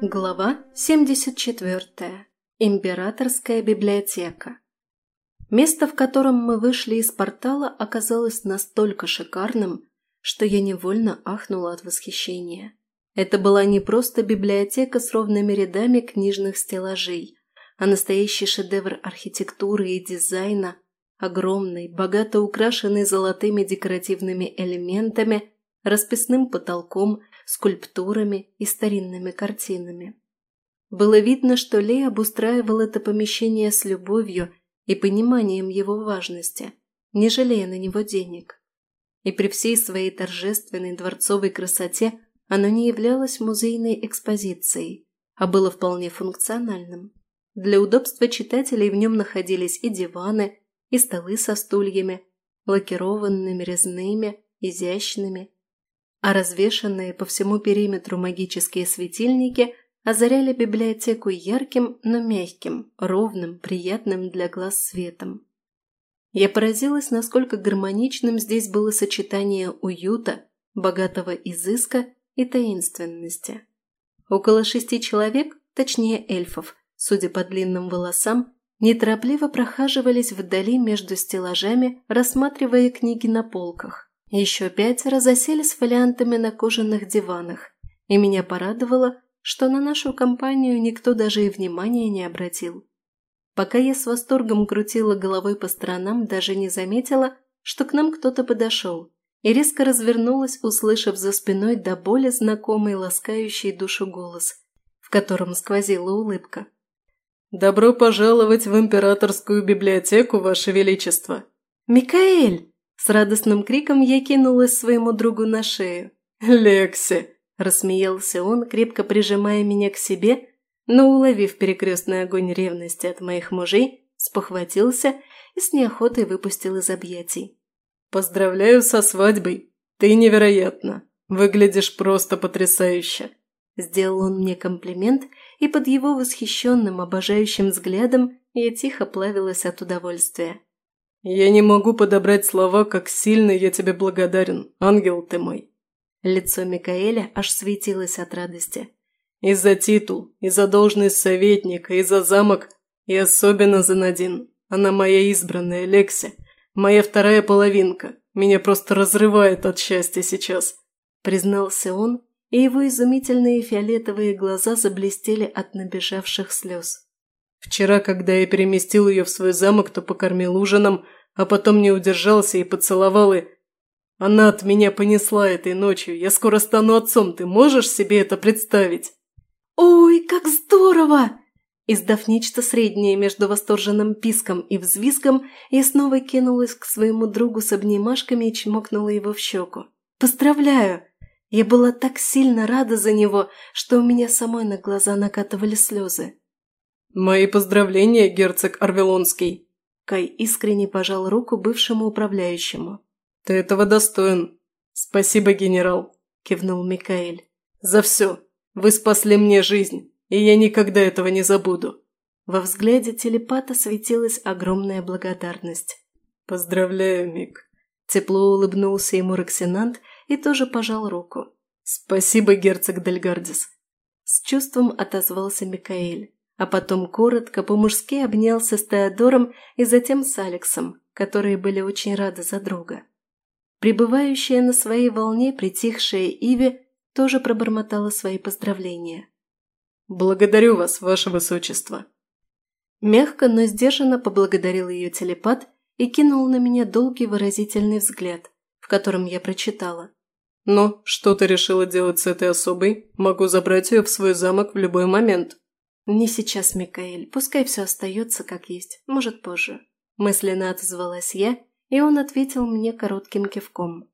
Глава 74. Императорская библиотека. Место, в котором мы вышли из портала, оказалось настолько шикарным, что я невольно ахнула от восхищения. Это была не просто библиотека с ровными рядами книжных стеллажей, а настоящий шедевр архитектуры и дизайна, огромный, богато украшенный золотыми декоративными элементами, расписным потолком, скульптурами и старинными картинами. Было видно, что Лей обустраивал это помещение с любовью и пониманием его важности, не жалея на него денег. И при всей своей торжественной дворцовой красоте оно не являлось музейной экспозицией, а было вполне функциональным. Для удобства читателей в нем находились и диваны, и столы со стульями, лакированными, резными, изящными, а развешанные по всему периметру магические светильники озаряли библиотеку ярким, но мягким, ровным, приятным для глаз светом. Я поразилась, насколько гармоничным здесь было сочетание уюта, богатого изыска и таинственности. Около шести человек, точнее эльфов, судя по длинным волосам, неторопливо прохаживались вдали между стеллажами, рассматривая книги на полках. Еще пятеро засели с фолиантами на кожаных диванах, и меня порадовало, что на нашу компанию никто даже и внимания не обратил. Пока я с восторгом крутила головой по сторонам, даже не заметила, что к нам кто-то подошел, и резко развернулась, услышав за спиной до боли знакомый ласкающий душу голос, в котором сквозила улыбка. «Добро пожаловать в императорскую библиотеку, Ваше Величество!» «Микаэль!» С радостным криком я кинулась своему другу на шею. «Лекси!» Рассмеялся он, крепко прижимая меня к себе, но, уловив перекрестный огонь ревности от моих мужей, спохватился и с неохотой выпустил из объятий. «Поздравляю со свадьбой! Ты невероятна! Выглядишь просто потрясающе!» Сделал он мне комплимент, и под его восхищенным, обожающим взглядом я тихо плавилась от удовольствия. «Я не могу подобрать слова, как сильно я тебе благодарен, ангел ты мой!» Лицо Микаэля аж светилось от радости. «И за титул, и за должность советника, и за замок, и особенно за Надин. Она моя избранная, Лекси, моя вторая половинка. Меня просто разрывает от счастья сейчас», – признался он, и его изумительные фиолетовые глаза заблестели от набежавших слез. «Вчера, когда я переместил ее в свой замок, то покормил ужином, а потом не удержался и поцеловал и она от меня понесла этой ночью. Я скоро стану отцом. Ты можешь себе это представить?» «Ой, как здорово!» Издав нечто среднее между восторженным писком и взвизгом, я снова кинулась к своему другу с обнимашками и чмокнула его в щеку. «Поздравляю!» Я была так сильно рада за него, что у меня самой на глаза накатывали слезы. «Мои поздравления, герцог Арвелонский!» Кай искренне пожал руку бывшему управляющему. «Ты этого достоин. Спасибо, генерал», – кивнул Микаэль. «За все. Вы спасли мне жизнь, и я никогда этого не забуду». Во взгляде телепата светилась огромная благодарность. «Поздравляю, Мик». Тепло улыбнулся ему Роксинант и тоже пожал руку. «Спасибо, герцог Дельгардис». С чувством отозвался Микаэль, а потом коротко по-мужски обнялся с Теодором и затем с Алексом, которые были очень рады за друга. Прибывающая на своей волне притихшая Иви тоже пробормотала свои поздравления. «Благодарю вас, ваше высочество!» Мягко, но сдержанно поблагодарил ее телепат и кинул на меня долгий выразительный взгляд, в котором я прочитала. «Но что ты решила делать с этой особой? Могу забрать ее в свой замок в любой момент». «Не сейчас, Микаэль. Пускай все остается как есть. Может, позже». Мысленно отозвалась я и он ответил мне коротким кивком.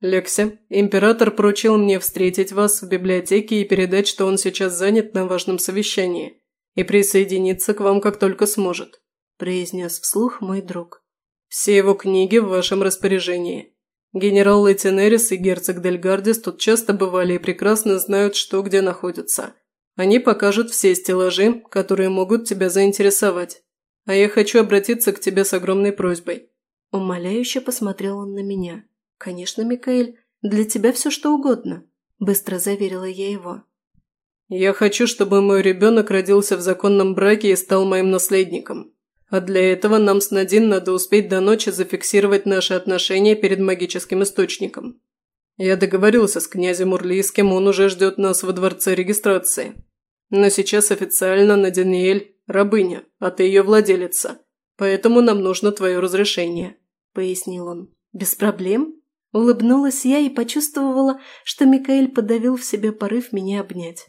«Лекси, император поручил мне встретить вас в библиотеке и передать, что он сейчас занят на важном совещании и присоединиться к вам как только сможет», – произнес вслух мой друг. «Все его книги в вашем распоряжении. Генерал Лейтенерис и герцог Дельгардис тут часто бывали и прекрасно знают, что где находится. Они покажут все стеллажи, которые могут тебя заинтересовать. А я хочу обратиться к тебе с огромной просьбой. Умоляюще посмотрел он на меня. «Конечно, Микаэль, для тебя все что угодно», – быстро заверила я его. Я хочу, чтобы мой ребенок родился в законном браке и стал моим наследником. А для этого нам с Надин надо успеть до ночи зафиксировать наши отношения перед магическим источником. Я договорился с князем Урлийским, он уже ждет нас во дворце регистрации. Но сейчас официально Надиниэль – рабыня, а ты ее владелица. Поэтому нам нужно твое разрешение», – пояснил он. «Без проблем?» Улыбнулась я и почувствовала, что Микаэль подавил в себе порыв меня обнять.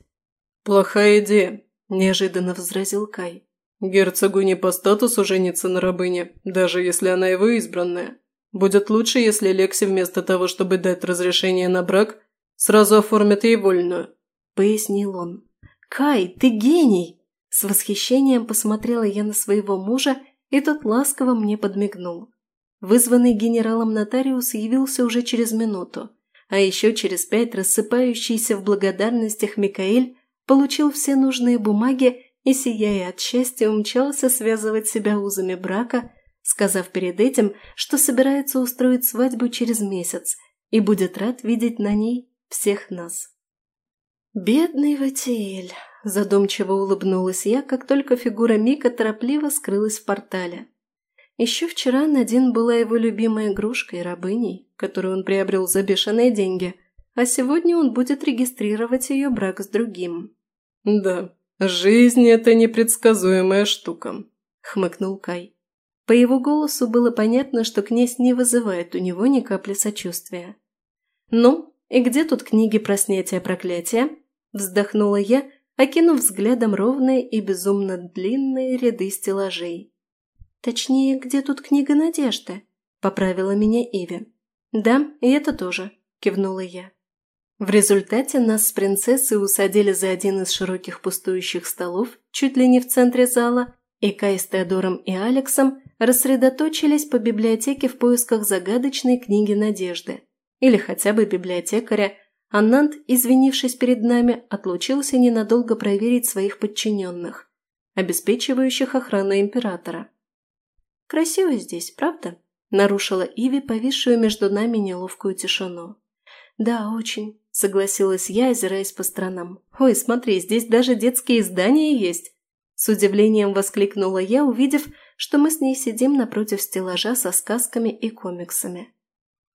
«Плохая идея», – неожиданно возразил Кай. «Герцогу не по статусу жениться на рабыне, даже если она его избранная. Будет лучше, если Лекси вместо того, чтобы дать разрешение на брак, сразу оформит ей вольную», – пояснил он. «Кай, ты гений!» С восхищением посмотрела я на своего мужа, и тот ласково мне подмигнул. Вызванный генералом нотариус явился уже через минуту, а еще через пять рассыпающийся в благодарностях Микаэль получил все нужные бумаги и, сияя от счастья, умчался связывать себя узами брака, сказав перед этим, что собирается устроить свадьбу через месяц и будет рад видеть на ней всех нас. «Бедный Ватиэль!» – задумчиво улыбнулась я, как только фигура Мика торопливо скрылась в портале. Еще вчера Надин была его любимой игрушкой, рабыней, которую он приобрел за бешеные деньги – а сегодня он будет регистрировать ее брак с другим. «Да, жизнь – это непредсказуемая штука», – хмыкнул Кай. По его голосу было понятно, что князь не вызывает у него ни капли сочувствия. «Ну, и где тут книги про снятие проклятия?» – вздохнула я, окинув взглядом ровные и безумно длинные ряды стеллажей. «Точнее, где тут книга надежды?» – поправила меня Иви. «Да, и это тоже», – кивнула я. В результате нас с принцессой усадили за один из широких пустующих столов, чуть ли не в центре зала, и Кай с Теодором и Алексом рассредоточились по библиотеке в поисках загадочной книги Надежды. Или хотя бы библиотекаря, а Нант, извинившись перед нами, отлучился ненадолго проверить своих подчиненных, обеспечивающих охрану императора. «Красиво здесь, правда?» – нарушила Иви повисшую между нами неловкую тишину. «Да, очень», – согласилась я, озираясь по сторонам. «Ой, смотри, здесь даже детские издания есть!» С удивлением воскликнула я, увидев, что мы с ней сидим напротив стеллажа со сказками и комиксами.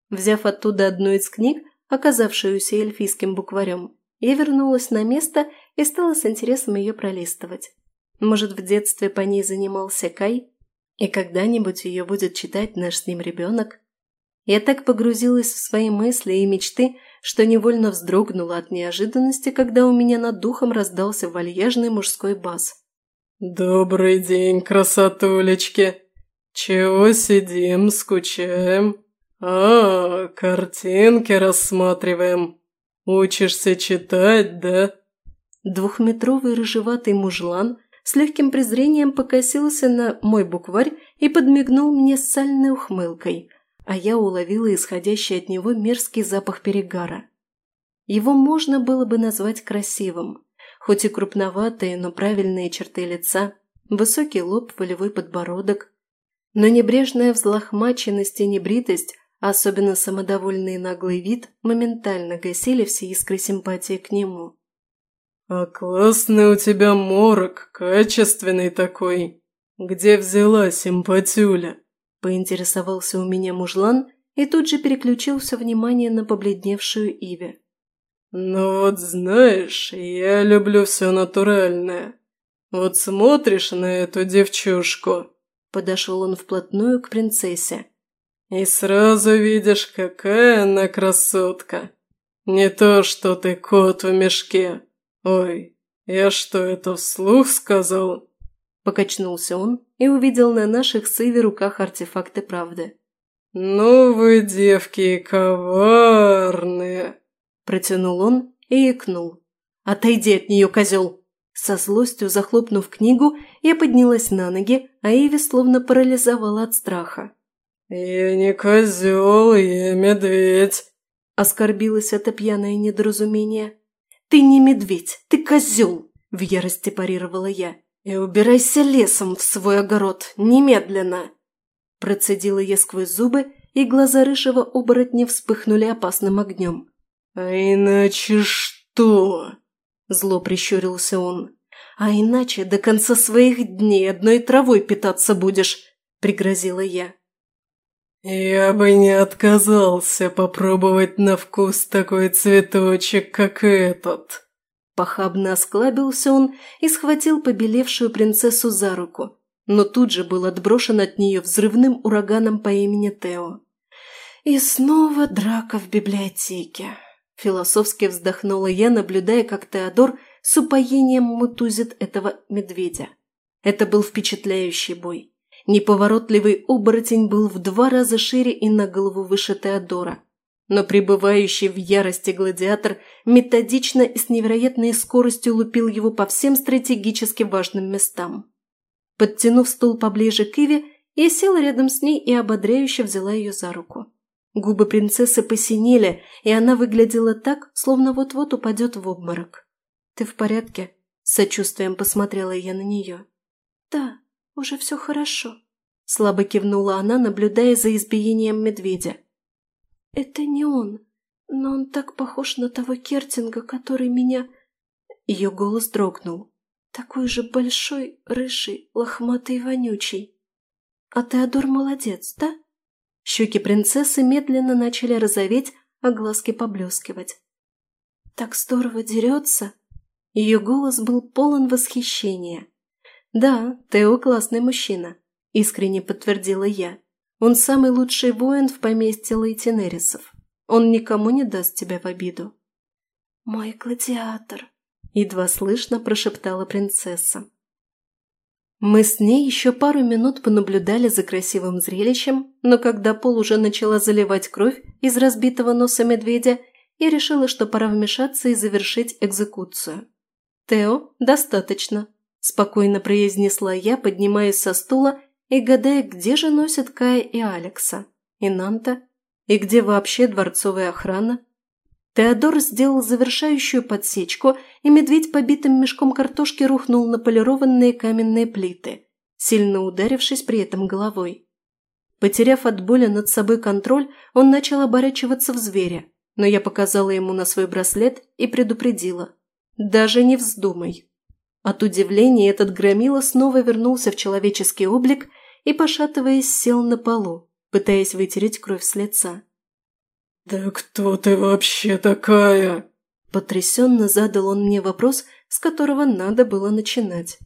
Взяв оттуда одну из книг, оказавшуюся эльфийским букварем, я вернулась на место и стала с интересом ее пролистывать. Может, в детстве по ней занимался Кай, и когда-нибудь ее будет читать наш с ним ребенок? Я так погрузилась в свои мысли и мечты, что невольно вздрогнула от неожиданности, когда у меня над духом раздался вальяжный мужской бас. «Добрый день, красотулечки! Чего сидим, скучаем? А, картинки рассматриваем. Учишься читать, да?» Двухметровый рыжеватый мужлан с легким презрением покосился на мой букварь и подмигнул мне с сальной ухмылкой – а я уловила исходящий от него мерзкий запах перегара. Его можно было бы назвать красивым, хоть и крупноватые, но правильные черты лица, высокий лоб, волевой подбородок. Но небрежная взлохмаченность и небритость, особенно самодовольный и наглый вид, моментально гасили все искры симпатии к нему. «А классный у тебя морок, качественный такой. Где взяла симпатюля?» Поинтересовался у меня мужлан и тут же переключил все внимание на побледневшую Иве. «Ну вот знаешь, я люблю все натуральное. Вот смотришь на эту девчушку». Подошел он вплотную к принцессе. «И сразу видишь, какая она красотка. Не то, что ты кот в мешке. Ой, я что, это вслух сказал?» Покачнулся он и увидел на наших с Иви руках артефакты правды. «Ну вы, девки, коварные!» Протянул он и икнул. «Отойди от нее, козел!» Со злостью захлопнув книгу, я поднялась на ноги, а Иви словно парализовала от страха. «Я не козел, я медведь!» Оскорбилось это пьяное недоразумение. «Ты не медведь, ты козел!» – в ярости парировала я. «И убирайся лесом в свой огород, немедленно!» Процедила я сквозь зубы, и глаза рыжего оборотня вспыхнули опасным огнем. «А иначе что?» Зло прищурился он. «А иначе до конца своих дней одной травой питаться будешь», – пригрозила я. «Я бы не отказался попробовать на вкус такой цветочек, как этот». Похабно осклабился он и схватил побелевшую принцессу за руку, но тут же был отброшен от нее взрывным ураганом по имени Тео. «И снова драка в библиотеке», – философски вздохнула я, наблюдая, как Теодор с упоением мутузит этого медведя. Это был впечатляющий бой. Неповоротливый оборотень был в два раза шире и на голову выше Теодора. Но пребывающий в ярости гладиатор методично и с невероятной скоростью лупил его по всем стратегически важным местам. Подтянув стул поближе к Иве, я села рядом с ней и ободряюще взяла ее за руку. Губы принцессы посинели, и она выглядела так, словно вот-вот упадет в обморок. «Ты в порядке?» – с сочувствием посмотрела я на нее. «Да», «Уже все хорошо», – слабо кивнула она, наблюдая за избиением медведя. «Это не он, но он так похож на того Кертинга, который меня...» Ее голос дрогнул. «Такой же большой, рыжий, лохматый вонючий. А Теодор молодец, да?» Щеки принцессы медленно начали розоветь, а глазки поблескивать. «Так здорово дерется!» Ее голос был полон восхищения. «Да, Тео классный мужчина», – искренне подтвердила я. «Он самый лучший воин в поместье Лейтенерисов. Он никому не даст тебя в обиду». «Мой гладиатор», – едва слышно прошептала принцесса. Мы с ней еще пару минут понаблюдали за красивым зрелищем, но когда Пол уже начала заливать кровь из разбитого носа медведя, я решила, что пора вмешаться и завершить экзекуцию. «Тео, достаточно», спокойно произнесла я, поднимаясь со стула и гадая, где же носят Кая и Алекса, и Нанта, и где вообще дворцовая охрана. Теодор сделал завершающую подсечку, и медведь побитым мешком картошки рухнул на полированные каменные плиты, сильно ударившись при этом головой. Потеряв от боли над собой контроль, он начал оборачиваться в зверя, но я показала ему на свой браслет и предупредила. «Даже не вздумай». От удивления этот громила снова вернулся в человеческий облик и, пошатываясь, сел на полу, пытаясь вытереть кровь с лица. «Да кто ты вообще такая?» Потрясенно задал он мне вопрос, с которого надо было начинать.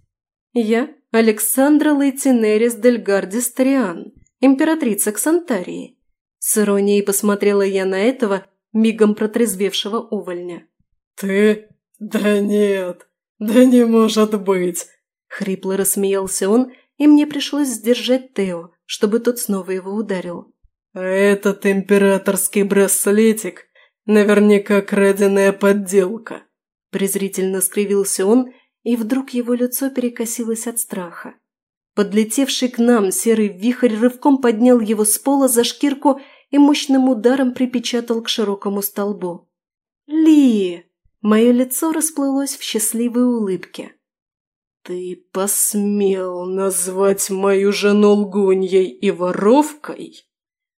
«Я Александра Лейтинерис Дель Гардис Тариан, императрица Ксантарии». С иронией посмотрела я на этого, мигом протрезвевшего увольня. «Ты? Да нет, «Да не может быть!» Хрипло рассмеялся он, и мне пришлось сдержать Тео, чтобы тот снова его ударил. «А этот императорский браслетик наверняка краденая подделка!» Презрительно скривился он, и вдруг его лицо перекосилось от страха. Подлетевший к нам серый вихрь рывком поднял его с пола за шкирку и мощным ударом припечатал к широкому столбу. «Ли!» Мое лицо расплылось в счастливой улыбке. «Ты посмел назвать мою жену лгуньей и воровкой?»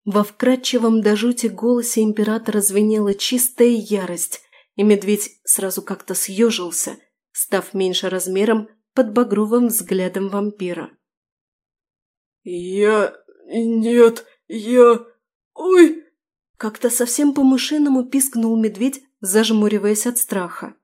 Во вкрадчивом до жути голосе императора звенела чистая ярость, и медведь сразу как-то съежился, став меньше размером под багровым взглядом вампира. «Я... нет, я... ой!» Как-то совсем по-мышиному пискнул медведь, зажмуриваясь от страха.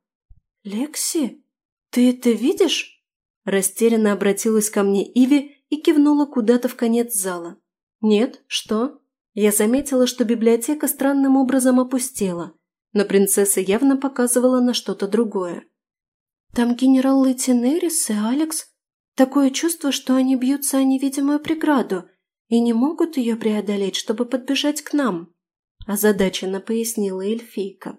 «Лекси, ты это видишь?» Растерянно обратилась ко мне Иви и кивнула куда-то в конец зала. «Нет, что?» Я заметила, что библиотека странным образом опустела, но принцесса явно показывала на что-то другое. «Там генерал Лейтенерис и Алекс. Такое чувство, что они бьются о невидимую преграду и не могут ее преодолеть, чтобы подбежать к нам», озадаченно пояснила эльфийка.